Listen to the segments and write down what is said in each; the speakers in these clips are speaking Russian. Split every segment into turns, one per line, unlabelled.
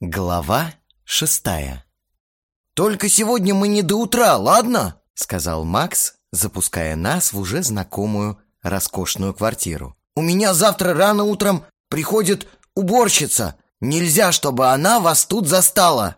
Глава шестая
«Только сегодня мы не до утра, ладно?»
Сказал Макс, запуская нас в уже знакомую роскошную квартиру.
«У меня завтра рано утром приходит уборщица. Нельзя, чтобы она вас тут застала».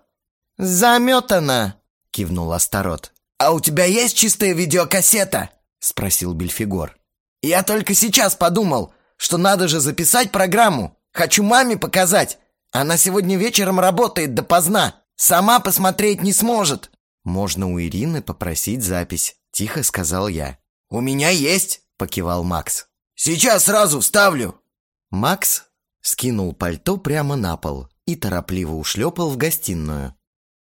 «Заметана!» — кивнул Астарот.
«А у тебя есть чистая видеокассета?»
— спросил Бельфигор.
«Я только сейчас подумал, что надо же записать программу. Хочу маме показать. Она сегодня вечером работает допоздна. Сама посмотреть не сможет.
Можно у Ирины попросить запись, тихо сказал я.
У меня есть,
покивал Макс.
Сейчас сразу вставлю.
Макс скинул пальто прямо на пол и торопливо ушлепал в гостиную.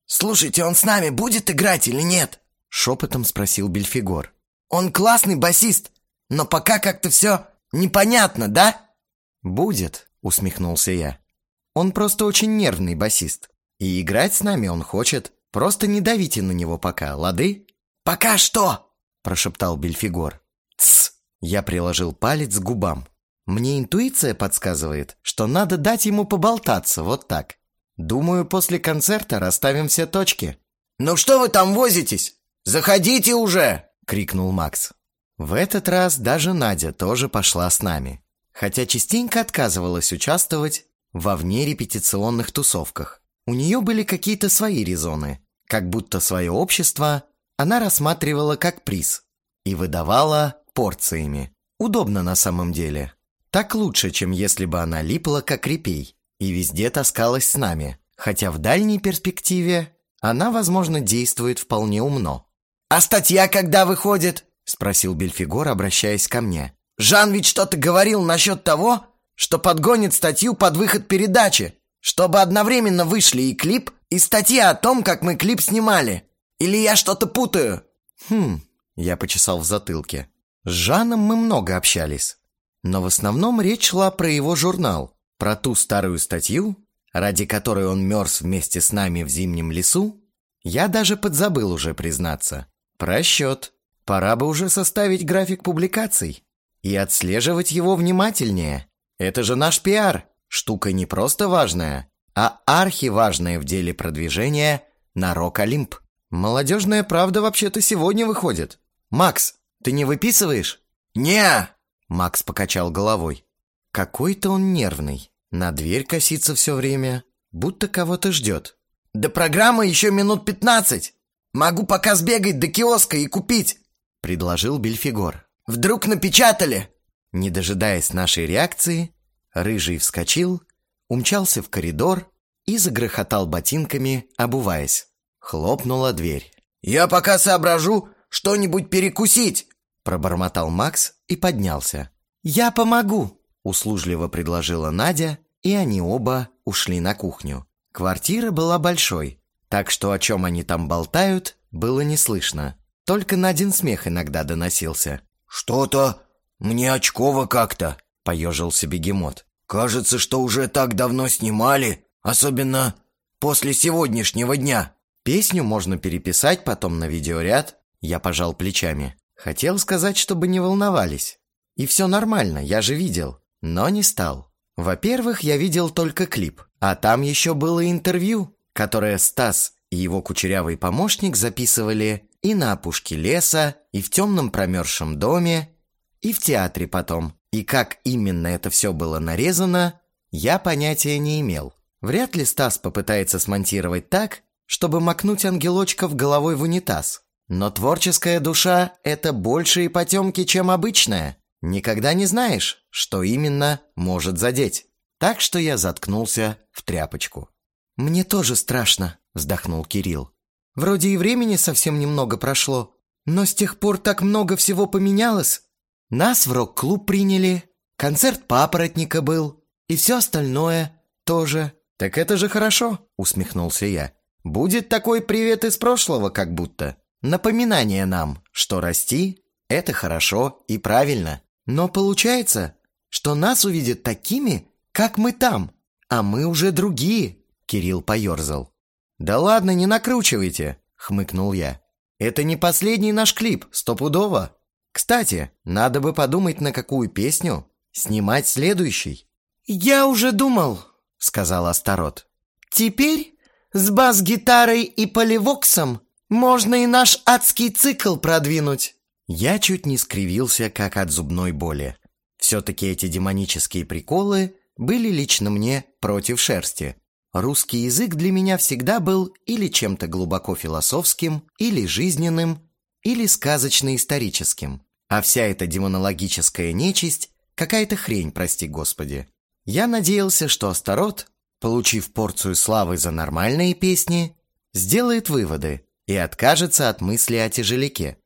«Слушайте, он с нами будет играть или нет?»
Шепотом спросил Бельфигор.
«Он классный басист, но пока как-то все непонятно, да?»
«Будет», — усмехнулся я. Он просто очень нервный басист. И играть с нами он хочет. Просто не давите на него пока, лады?»
«Пока что!»
– прошептал Бельфигор. «Тсс!» – я приложил палец к губам. Мне интуиция подсказывает, что надо дать ему поболтаться, вот так. Думаю, после концерта расставим все точки.
«Ну что вы там возитесь? Заходите уже!» – крикнул Макс.
В этот раз даже Надя тоже пошла с нами. Хотя частенько отказывалась участвовать во внерепетиционных тусовках. У нее были какие-то свои резоны, как будто свое общество она рассматривала как приз и выдавала порциями. Удобно на самом деле. Так лучше, чем если бы она липла как репей и везде таскалась с нами, хотя в дальней перспективе она, возможно, действует вполне умно.
«А статья когда выходит?»
– спросил Бельфигор, обращаясь ко мне.
«Жан ведь что-то говорил насчет того, что подгонит статью под выход передачи, чтобы одновременно вышли и клип, и статья о том, как мы клип снимали. Или я что-то путаю?»
«Хм...» — я почесал в затылке. «С Жаном мы много общались. Но в основном речь шла про его журнал, про ту старую статью, ради которой он мерз вместе с нами в зимнем лесу. Я даже подзабыл уже признаться. Просчет. Пора бы уже составить график публикаций и отслеживать его внимательнее. Это же наш пиар. Штука не просто важная, а архиважная в деле продвижения на Рок-Олимп. Молодежная правда вообще-то сегодня выходит. Макс, ты не выписываешь?
Не.
Макс покачал головой. Какой-то он нервный. На дверь косится все время, будто кого-то ждет.
До программы еще минут пятнадцать. Могу пока сбегать до киоска и купить, предложил Бельфигор. Вдруг напечатали?
Не дожидаясь нашей реакции, Рыжий вскочил, умчался в коридор и загрохотал ботинками, обуваясь. Хлопнула дверь.
«Я пока соображу что-нибудь перекусить!»
Пробормотал Макс и поднялся. «Я помогу!» Услужливо предложила Надя, и они оба ушли на кухню. Квартира была большой, так что о чем они там болтают, было не слышно. Только Надин смех иногда доносился.
«Что-то «Мне очково как-то», — поежился бегемот. «Кажется, что уже так давно снимали, особенно после сегодняшнего дня».
Песню можно переписать потом на видеоряд. Я пожал плечами. Хотел сказать, чтобы не волновались. И все нормально, я же видел. Но не стал. Во-первых, я видел только клип. А там еще было интервью, которое Стас и его кучерявый помощник записывали и на опушке леса, и в темном промерзшем доме, и в театре потом. И как именно это все было нарезано, я понятия не имел. Вряд ли Стас попытается смонтировать так, чтобы макнуть ангелочков головой в унитаз. Но творческая душа – это больше и потемки, чем обычная. Никогда не знаешь, что именно может задеть. Так что я заткнулся в тряпочку. «Мне тоже страшно», – вздохнул Кирилл. «Вроде и времени совсем немного прошло, но с тех пор так много всего поменялось. Нас в рок-клуб приняли, концерт папоротника был, и все остальное тоже. Так это же хорошо, усмехнулся я. Будет такой привет из прошлого, как будто. Напоминание нам, что расти – это хорошо и правильно. Но получается, что нас увидят такими, как мы там, а мы уже другие, Кирилл поерзал. Да ладно, не накручивайте, хмыкнул я. Это не последний наш клип, стопудово. Кстати, надо бы подумать, на какую песню снимать следующий. «Я уже думал», — сказал Астарот.
Теперь с бас-гитарой и поливоксом можно и наш адский цикл продвинуть.
Я чуть не скривился, как от зубной боли. Все-таки эти демонические приколы были лично мне против шерсти. Русский язык для меня всегда был или чем-то глубоко философским, или жизненным, или сказочно-историческим. А вся эта демонологическая нечисть – какая-то хрень, прости господи. Я надеялся, что Астарот, получив порцию славы за нормальные песни, сделает выводы и откажется от мысли о тяжеляке.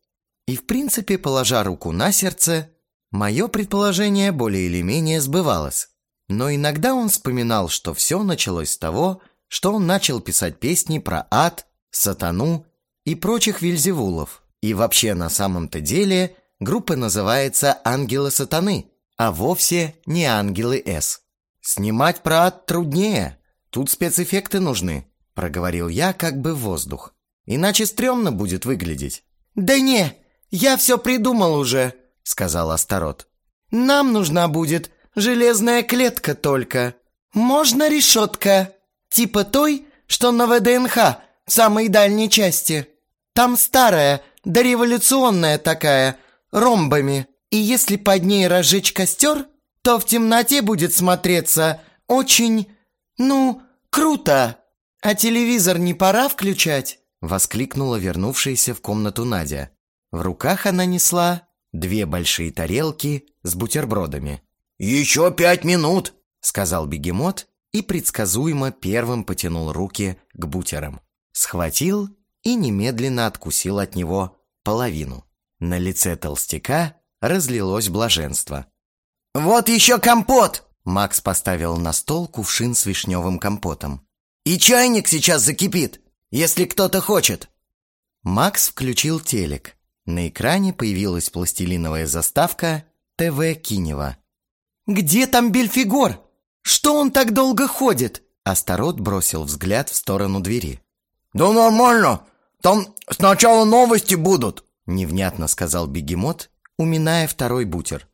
И в принципе, положа руку на сердце, мое предположение более или менее сбывалось. Но иногда он вспоминал, что все началось с того, что он начал писать песни про ад, сатану и прочих вильзевулов. И вообще на самом-то деле группа называется «Ангелы сатаны», а вовсе не «Ангелы С». «Снимать про ад труднее, тут спецэффекты нужны», – проговорил я как бы в воздух. «Иначе стрёмно будет выглядеть».
«Да не, я все придумал уже», – сказал Астарот. «Нам нужна будет железная клетка только. Можно решетка, типа той, что на ВДНХ, в самой дальней части. Там старая, дореволюционная такая, ромбами. И если под ней разжечь костер, то в темноте будет смотреться очень, ну, круто. А телевизор не пора включать?»
Воскликнула вернувшаяся в комнату Надя. В руках она несла две большие тарелки с бутербродами.
«Еще пять минут!»
— сказал бегемот и предсказуемо первым потянул руки к бутерам. Схватил и немедленно откусил от него половину. На лице толстяка разлилось блаженство.
«Вот еще компот!»
Макс поставил на стол кувшин с вишневым компотом.
«И чайник сейчас закипит, если кто-то хочет!»
Макс включил телек. На экране появилась пластилиновая заставка «ТВ Кинева».
«Где там Бельфигор? Что он так долго ходит?»
Астарот бросил взгляд в сторону двери.
«Да нормально. Там сначала новости будут»,
невнятно сказал бегемот, уминая второй бутер.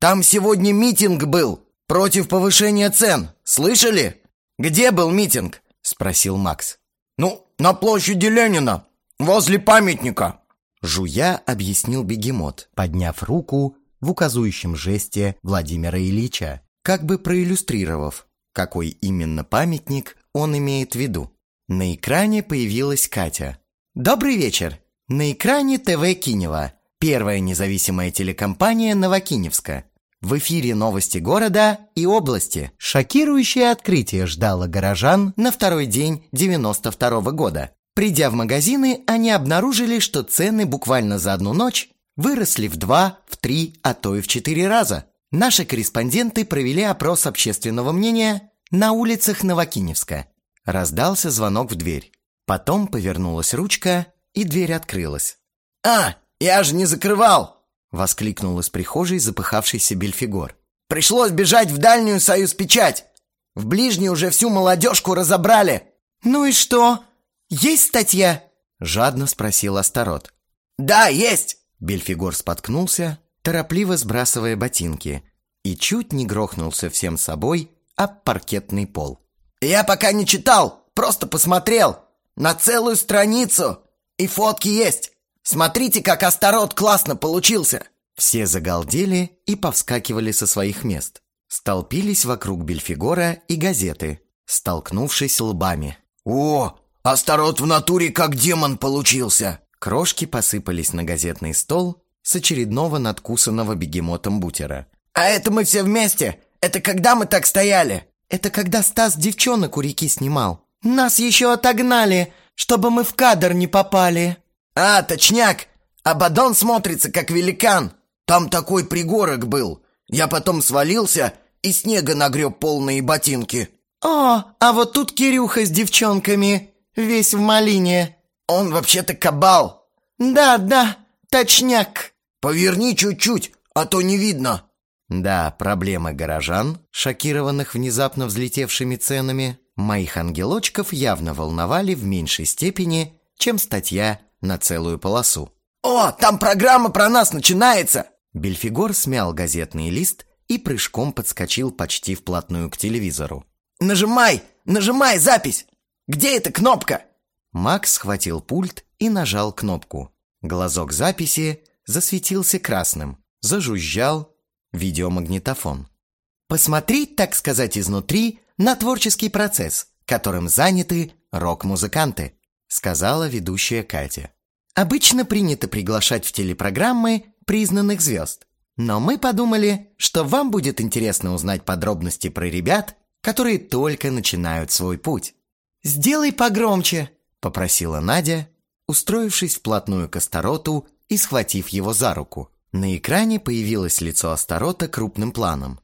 «Там сегодня митинг был против повышения цен. Слышали? Где был митинг?» спросил Макс. «Ну, на площади Ленина, возле памятника».
Жуя объяснил бегемот, подняв руку в указующем жесте Владимира Ильича, как бы проиллюстрировав, какой именно памятник он имеет в виду. На экране появилась Катя. «Добрый вечер! На экране ТВ Кинева, первая независимая телекомпания Новокиневска. В эфире новости города и области. Шокирующее открытие ждало горожан на второй день 92 -го года. Придя в магазины, они обнаружили, что цены буквально за одну ночь выросли в два, в три, а то и в четыре раза. Наши корреспонденты провели опрос общественного мнения на улицах Новокиневска. Раздался звонок в дверь. Потом повернулась ручка, и дверь открылась.
«А, я же не закрывал!»
— воскликнул из прихожей запыхавшийся Бельфигор.
«Пришлось бежать в дальнюю союз печать! В ближней уже всю молодежку разобрали!» «Ну и что? Есть статья?»
— жадно спросил Астарот.
«Да, есть!»
Бельфигор споткнулся, торопливо сбрасывая ботинки, и чуть не грохнулся всем собой об паркетный пол.
«Я пока не читал, просто посмотрел. На целую страницу. И фотки есть. Смотрите, как Астарот классно получился!»
Все загалдели и повскакивали со своих мест. Столпились вокруг Бельфигора и газеты, столкнувшись лбами.
«О, Астарот в натуре как демон получился!»
Крошки посыпались на газетный стол с очередного надкусанного бегемотом бутера.
«А это мы все вместе? Это когда мы так стояли?»
«Это когда Стас девчонок у реки снимал.
Нас еще отогнали, чтобы мы в кадр не попали». «А, точняк! Абадон смотрится как великан. Там такой пригорок был. Я потом свалился и снега нагреб полные ботинки».
«О, а вот тут Кирюха с девчонками, весь в малине».
«Он вообще-то кабал».
«Да, да, точняк».
«Поверни чуть-чуть, а то не видно».
Да, проблемы горожан, шокированных внезапно взлетевшими ценами, моих ангелочков явно волновали в меньшей степени, чем статья на целую полосу.
«О, там программа про нас начинается!»
Бельфигор смял газетный лист и прыжком подскочил почти вплотную к телевизору.
«Нажимай! Нажимай запись! Где эта кнопка?»
Макс схватил пульт и нажал кнопку. Глазок записи засветился красным, зажужжал видеомагнитофон. Посмотреть, так сказать, изнутри на творческий процесс, которым заняты рок-музыканты, сказала ведущая Катя. Обычно принято приглашать в телепрограммы признанных звезд. Но мы подумали, что вам будет интересно узнать подробности про ребят, которые только начинают свой путь. «Сделай погромче», — попросила Надя, устроившись вплотную к Астароту и схватив его за руку. На экране появилось лицо Астарота крупным планом.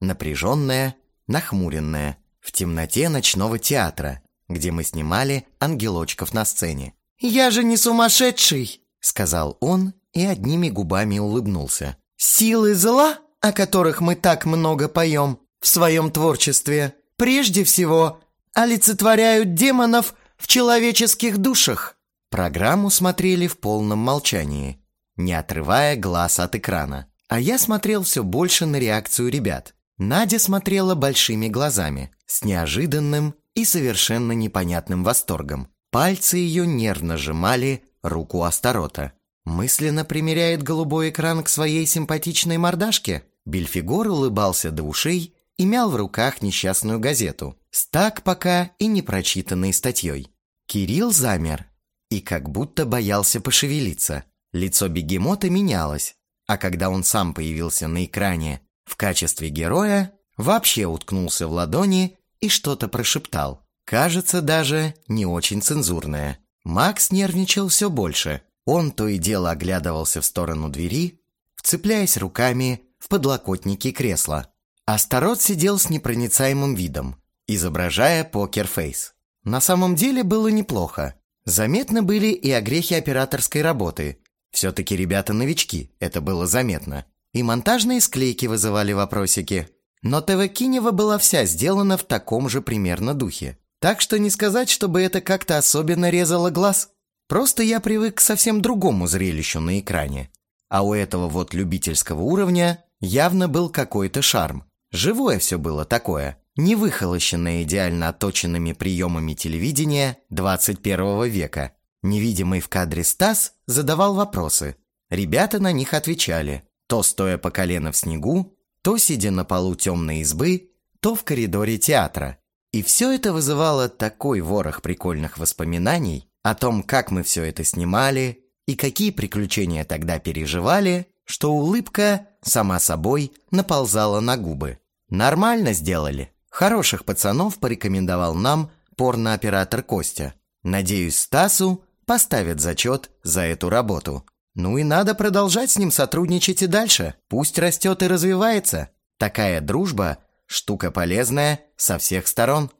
Напряженное, нахмуренное, в темноте ночного театра, где мы снимали ангелочков на сцене.
«Я же не сумасшедший!»
— сказал он и одними губами улыбнулся.
«Силы зла, о которых мы так много поем в своем творчестве, прежде всего олицетворяют демонов в человеческих душах».
Программу смотрели в полном молчании, не отрывая глаз от экрана. А я смотрел все больше на реакцию ребят. Надя смотрела большими глазами, с неожиданным и совершенно непонятным восторгом. Пальцы ее нервно сжимали руку Астарота. Мысленно примеряет голубой экран к своей симпатичной мордашке. Бельфигор улыбался до ушей и мял в руках несчастную газету с так пока и непрочитанной статьей. Кирилл замер и как будто боялся пошевелиться. Лицо бегемота менялось, а когда он сам появился на экране в качестве героя, вообще уткнулся в ладони и что-то прошептал. Кажется, даже не очень цензурное. Макс нервничал все больше. Он то и дело оглядывался в сторону двери, вцепляясь руками в подлокотники кресла. Астарот сидел с непроницаемым видом, изображая покерфейс. На самом деле было неплохо. Заметны были и огрехи операторской работы. Все-таки ребята новички, это было заметно. И монтажные склейки вызывали вопросики. Но ТВ Кинева была вся сделана в таком же примерно духе. Так что не сказать, чтобы это как-то особенно резало глаз. Просто я привык к совсем другому зрелищу на экране. А у этого вот любительского уровня явно был какой-то шарм. Живое все было такое не выхолощенная идеально отточенными приемами телевидения 21 века. Невидимый в кадре Стас задавал вопросы. Ребята на них отвечали, то стоя по колено в снегу, то сидя на полу темной избы, то в коридоре театра. И все это вызывало такой ворох прикольных воспоминаний о том, как мы все это снимали и какие приключения тогда переживали, что улыбка сама собой наползала на губы. Нормально сделали. Хороших пацанов порекомендовал нам порнооператор Костя. Надеюсь, Стасу поставят зачет за эту работу. Ну и надо продолжать с ним сотрудничать и дальше. Пусть растет и развивается. Такая дружба – штука полезная со всех сторон.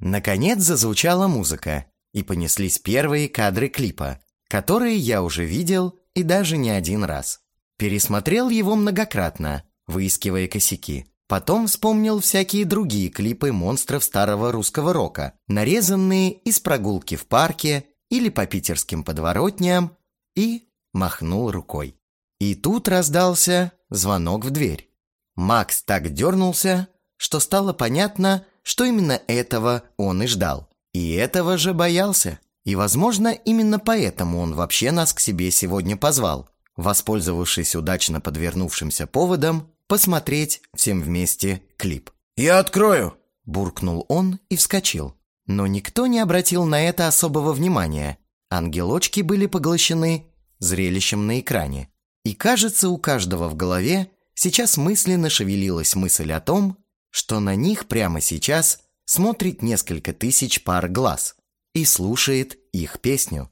Наконец зазвучала музыка, и понеслись первые кадры клипа, которые я уже видел и даже не один раз. Пересмотрел его многократно, выискивая косяки. Потом вспомнил всякие другие клипы монстров старого русского рока, нарезанные из прогулки в парке или по питерским подворотням, и махнул рукой. И тут раздался звонок в дверь. Макс так дернулся, что стало понятно, что именно этого он и ждал. И этого же боялся. И, возможно, именно поэтому он вообще нас к себе сегодня позвал, воспользовавшись удачно подвернувшимся поводом посмотреть всем вместе клип.
«Я открою!»
– буркнул он и вскочил. Но никто не обратил на это особого внимания. Ангелочки были поглощены зрелищем на экране. И кажется, у каждого в голове сейчас мысленно шевелилась мысль о том, что на них прямо сейчас смотрит несколько тысяч пар глаз и слушает их песню.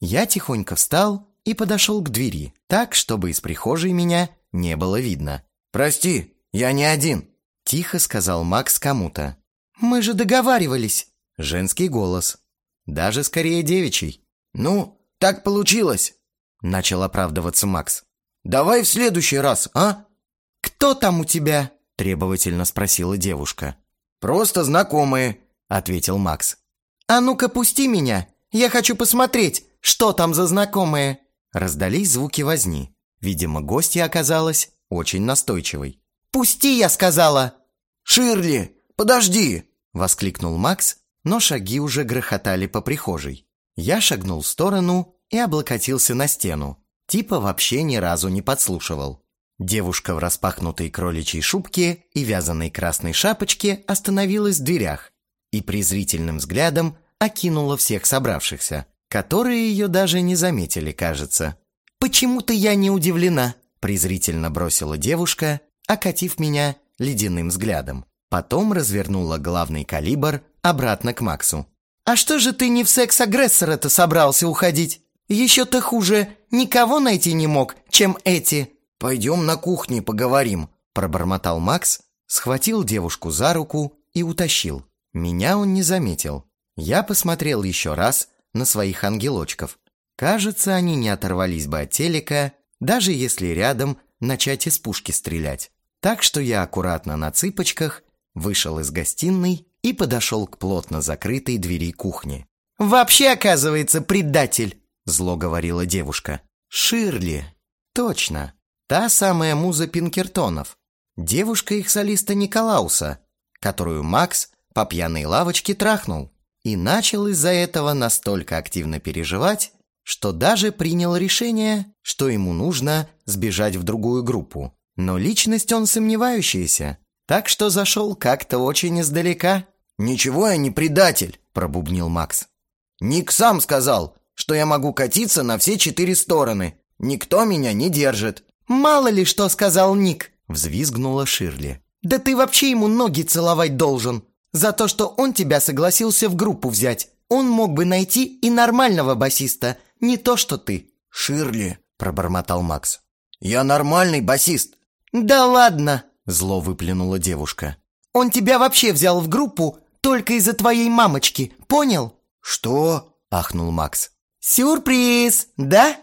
Я тихонько встал и подошел к двери, так, чтобы из прихожей меня не было видно.
«Прости, я не один», —
тихо сказал Макс кому-то.
«Мы же договаривались».
Женский голос. Даже скорее девичий.
«Ну, так получилось», —
начал оправдываться Макс.
«Давай в следующий раз, а?»
«Кто там у тебя?» — требовательно спросила девушка.
«Просто знакомые», —
ответил Макс.
«А ну-ка, пусти меня! Я хочу посмотреть, что там за знакомые!»
Раздались звуки возни. Видимо, гостья оказалась очень настойчивой.
«Пусти, я сказала!» «Ширли, подожди!»
— воскликнул Макс но шаги уже грохотали по прихожей. Я шагнул в сторону и облокотился на стену. Типа вообще ни разу не подслушивал. Девушка в распахнутой кроличьей шубке и вязаной красной шапочке остановилась в дверях и презрительным взглядом окинула всех собравшихся, которые ее даже не заметили, кажется. «Почему-то я не удивлена», – презрительно бросила девушка, окатив меня ледяным взглядом. Потом развернула главный калибр обратно к Максу. «А что же ты не в секс-агрессора-то собрался уходить? Еще-то хуже, никого найти не мог, чем эти».
«Пойдем на кухне поговорим», – пробормотал Макс,
схватил девушку за руку и утащил. Меня он не заметил. Я посмотрел еще раз на своих ангелочков. Кажется, они не оторвались бы от телека, даже если рядом начать из пушки стрелять. Так что я аккуратно на цыпочках вышел из гостиной и подошел к плотно закрытой двери кухни.
«Вообще, оказывается, предатель!»
– зло говорила девушка. «Ширли! Точно! Та самая муза Пинкертонов. Девушка их солиста Николауса, которую Макс по пьяной лавочке трахнул. И начал из-за этого настолько активно переживать, что даже принял решение, что ему нужно сбежать в другую группу. Но личность он сомневающаяся, так что зашел как-то очень издалека.
«Ничего я не предатель», – пробубнил Макс. «Ник сам сказал, что я могу катиться на все четыре стороны. Никто меня не держит».
«Мало ли что сказал Ник», –
взвизгнула Ширли.
«Да ты вообще ему ноги целовать должен. За то, что он тебя согласился в группу взять. Он мог бы найти и нормального басиста, не то что ты».
«Ширли», – пробормотал Макс. «Я нормальный басист».
«Да ладно»,
Зло выплюнула девушка.
«Он тебя вообще взял в группу только из-за твоей мамочки, понял?»
«Что?»
– ахнул Макс.
«Сюрприз, да?»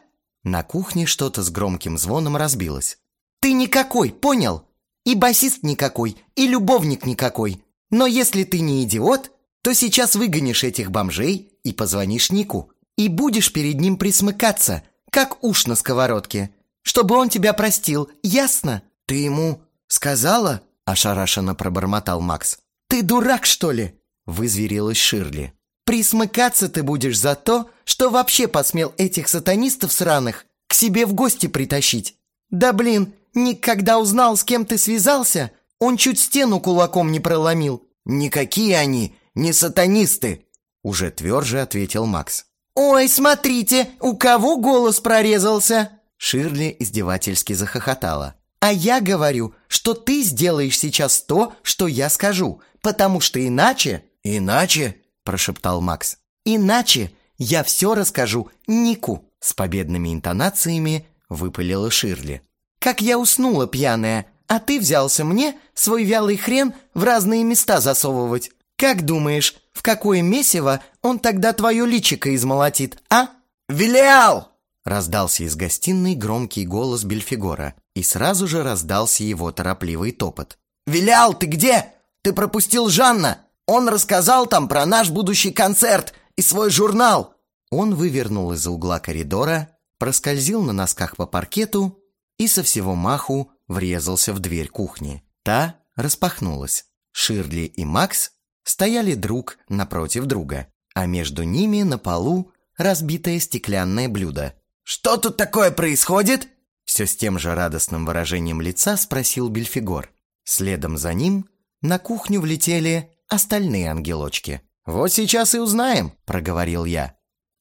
На кухне что-то с громким звоном разбилось.
«Ты никакой, понял? И басист никакой, и любовник никакой. Но если ты не идиот, то сейчас выгонишь этих бомжей и позвонишь Нику. И будешь перед ним присмыкаться, как уж на сковородке, чтобы он тебя простил, ясно?»
«Ты ему «Сказала?»
– ошарашенно пробормотал Макс.
«Ты дурак, что ли?»
– вызверилась Ширли.
«Присмыкаться ты будешь за то, что вообще посмел этих сатанистов сраных к себе в гости притащить. Да блин, Ник, когда узнал, с кем ты связался, он чуть стену кулаком не проломил».
«Никакие они не сатанисты!»
– уже тверже ответил Макс.
«Ой, смотрите, у кого голос прорезался!»
Ширли издевательски захохотала.
А я говорю, что ты сделаешь сейчас то, что я скажу, потому что иначе...»
«Иначе?»
– прошептал Макс.
«Иначе я все расскажу Нику», –
с победными интонациями выпалила Ширли.
«Как я уснула пьяная, а ты взялся мне свой вялый хрен в разные места засовывать. Как думаешь, в какое месиво он тогда твое личико измолотит, а?»
«Вилял!»
– раздался из гостиной громкий голос Бельфигора – и сразу же раздался его торопливый топот.
«Вилял, ты где? Ты пропустил Жанна! Он рассказал там про наш будущий концерт и свой журнал!»
Он вывернул из-за угла коридора, проскользил на носках по паркету и со всего маху врезался в дверь кухни. Та распахнулась. Ширли и Макс стояли друг напротив друга, а между ними на полу разбитое стеклянное блюдо.
«Что тут такое происходит?»
Все с тем же радостным выражением лица спросил Бельфигор. Следом за ним на кухню влетели остальные ангелочки. «Вот сейчас и узнаем», — проговорил я.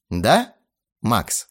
«Да, Макс?»